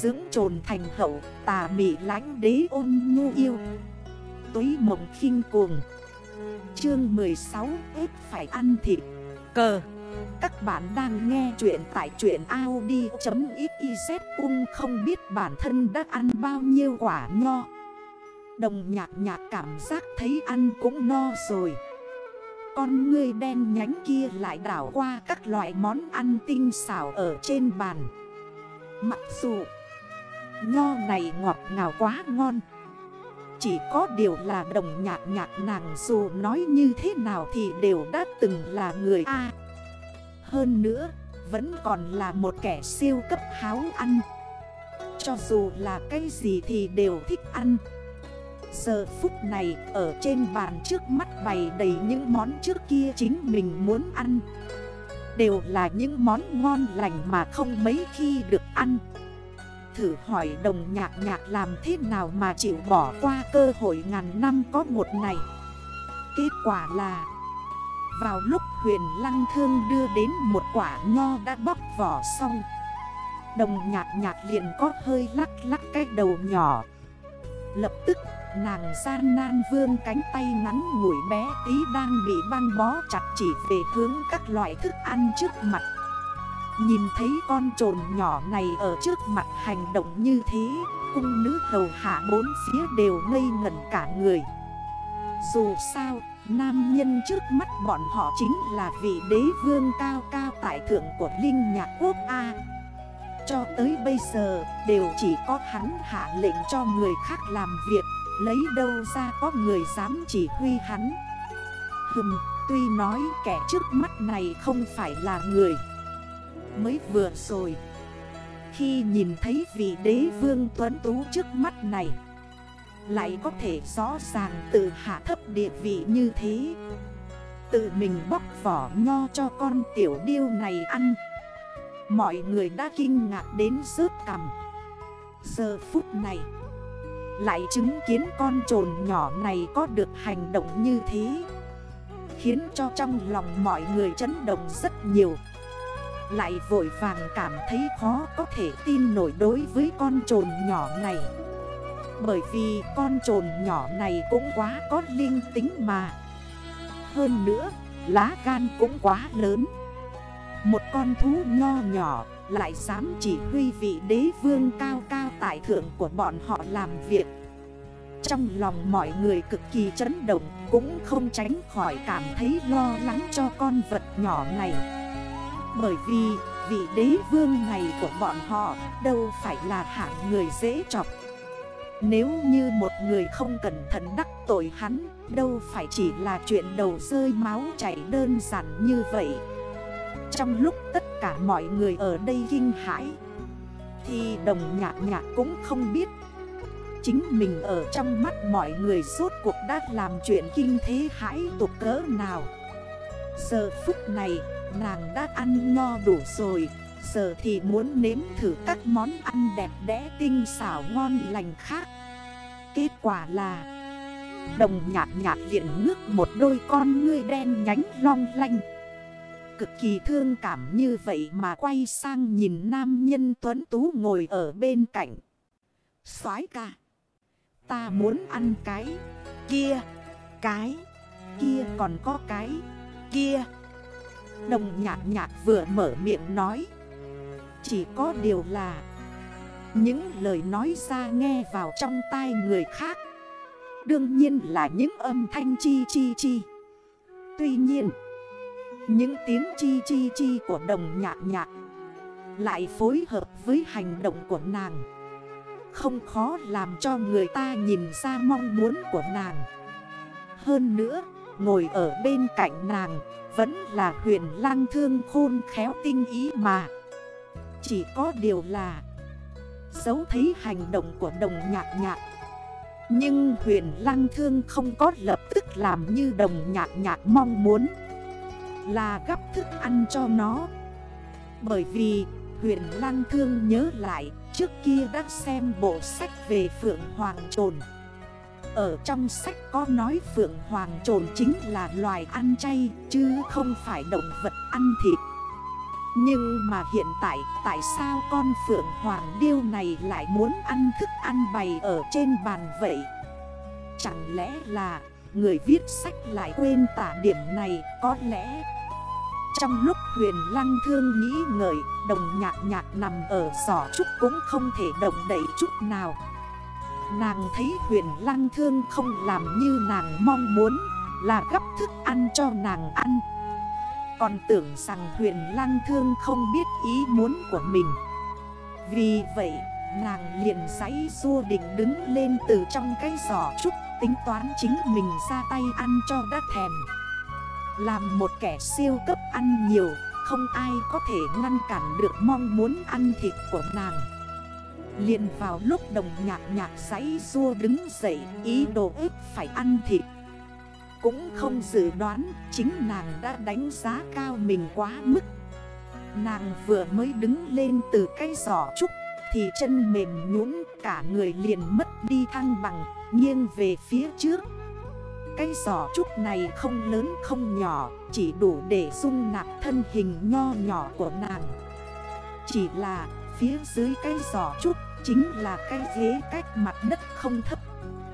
Dưỡng trồn thành hậu, tà mị lánh đế ôn nhu yêu. Túy mộng khinh cuồng. Chương 16 ít phải ăn thịt. Cờ. Các bạn đang nghe chuyện tại chuyện Audi.xyz Ung không biết bản thân đã ăn bao nhiêu quả nho. Đồng nhạc nhạc cảm giác thấy ăn cũng no rồi. Con ngươi đen nhánh kia lại đảo qua các loại món ăn tinh xảo ở trên bàn. Mặc dù Nho này ngọt ngào quá ngon. Chỉ có điều là đồng nhạc nhạc nàng dù nói như thế nào thì đều đã từng là người A. Hơn nữa, vẫn còn là một kẻ siêu cấp háo ăn. Cho dù là cái gì thì đều thích ăn. Giờ phút này, ở trên bàn trước mắt bày đầy những món trước kia chính mình muốn ăn. Đều là những món ngon lành mà không mấy khi được ăn. Thử hỏi đồng nhạc nhạc làm thế nào mà chịu bỏ qua cơ hội ngàn năm có một này. Kết quả là, Vào lúc huyền lăng thương đưa đến một quả nho đã bóc vỏ xong, Đồng nhạc nhạc liền có hơi lắc lắc cái đầu nhỏ. Lập tức, nàng gian nan vương cánh tay ngắn ngủi bé tí đang bị băng bó chặt chỉ về hướng các loại thức ăn trước mặt. Nhìn thấy con trồn nhỏ này ở trước mặt hành động như thế Cung nữ hầu hạ bốn phía đều ngây ngẩn cả người. Dù sao, nam nhân trước mắt bọn họ chính là vị đế vương cao cao tại thượng của Linh Nhạc Quốc A. Cho tới bây giờ, đều chỉ có hắn hạ lệnh cho người khác làm việc Lấy đâu ra có người dám chỉ huy hắn. Hừm, tuy nói kẻ trước mắt này không phải là người Mới vừa rồi. Khi nhìn thấy vị đế vương tuấn tú trước mắt này, Lại có thể rõ ràng tự hạ thấp địa vị như thế. Tự mình bóc vỏ nho cho con tiểu điêu này ăn. Mọi người đã kinh ngạc đến rớt cầm Giờ phút này, Lại chứng kiến con trồn nhỏ này có được hành động như thế, Khiến cho trong lòng mọi người chấn động rất nhiều lại vội vàng cảm thấy khó có thể tin nổi đối với con trồn nhỏ này. Bởi vì con trồn nhỏ này cũng quá có linh tính mà. Hơn nữa, lá gan cũng quá lớn. Một con thú nho nhỏ lại dám chỉ huy vị đế vương cao cao tại thượng của bọn họ làm việc. Trong lòng mọi người cực kỳ chấn động Cũng không tránh khỏi cảm thấy lo lắng cho con vật nhỏ này bởi vì vị đế vương này của bọn họ đâu phải là hạng người dễ chọc. Nếu như một người không cẩn thận đắc tội hắn, Đâu phải chỉ là chuyện đầu rơi máu chảy đơn giản như vậy. Trong lúc tất cả mọi người ở đây kinh hãi, Thì đồng nhạc nhạc cũng không biết. Chính mình ở trong mắt mọi người suốt cuộc đã làm chuyện kinh thế hãi tục cỡ nào. Giờ phút này, Nàng đã ăn no đủ rồi. Giờ thì muốn nếm thử các món ăn đẹp đẽ tinh xảo ngon lành khác. Kết quả là, Đồng nhạt nhạt liền nước một đôi con ngươi đen nhánh long lanh. Cực kỳ thương cảm như vậy mà quay sang nhìn nam nhân tuấn tú ngồi ở bên cạnh. Soái ca, Ta muốn ăn cái Kia Cái Kia còn có cái. Kia. Đồng nhạc nhạc vừa mở miệng nói. Chỉ có điều là, Những lời nói ra nghe vào trong tai người khác, Đương nhiên là những âm thanh chi chi chi. Tuy nhiên, Những tiếng chi chi chi của đồng nhạc nhạc Lại phối hợp với hành động của nàng. Không khó làm cho người ta nhìn ra mong muốn của nàng. Hơn nữa Ngồi ở bên cạnh nàng, vẫn là huyền lang thương khôn khéo tinh ý mà. Chỉ có điều là, Dấu thấy hành động của đồng nhạc nhạc. Nhưng huyền lang thương không có lập tức làm như đồng nhạc nhạc mong muốn, Là gấp thức ăn cho nó. Bởi vì, huyền lang thương nhớ lại, Trước kia đã xem bộ sách về Phượng Hoàng Trồn ở trong sách có nói Phượng Hoàng trồn chính là loài ăn chay, Chứ không phải động vật ăn thịt. Nhưng mà hiện tại tại sao con Phượng Hoàng Điêu này lại muốn ăn thức ăn bày ở trên bàn vậy? Chẳng lẽ là người viết sách lại quên tả điểm này, có lẽ? Trong lúc huyền lăng thương nghĩ ngợi, Đồng nhạc nhạc nằm ở giỏ trúc cũng không thể động đẩy chút nào. Nàng thấy huyền lăng thương không làm như nàng mong muốn, Là gấp thức ăn cho nàng ăn. Còn tưởng rằng huyền lăng thương không biết ý muốn của mình. Vì vậy, nàng liền giấy rua định đứng lên từ trong cái giỏ trúc, Tính toán chính mình ra tay ăn cho đã thèm. Làm một kẻ siêu cấp ăn nhiều, Không ai có thể ngăn cản được mong muốn ăn thịt của nàng liền vào lúc đồng nhạc nhạc giấy rua đứng dậy, Ý đồ ếp phải ăn thịt. Cũng không dự đoán, Chính nàng đã đánh giá cao mình quá mức. Nàng vừa mới đứng lên từ cái giỏ trúc, Thì chân mềm nhũn, cả người liền mất đi thăng bằng, Nghiêng về phía trước. Cái giỏ trúc này không lớn không nhỏ, Chỉ đủ để dung nạp thân hình nho nhỏ của nàng. Chỉ là phía dưới cái giỏ trúc Chính là cái ghế cách mặt đất không thấp.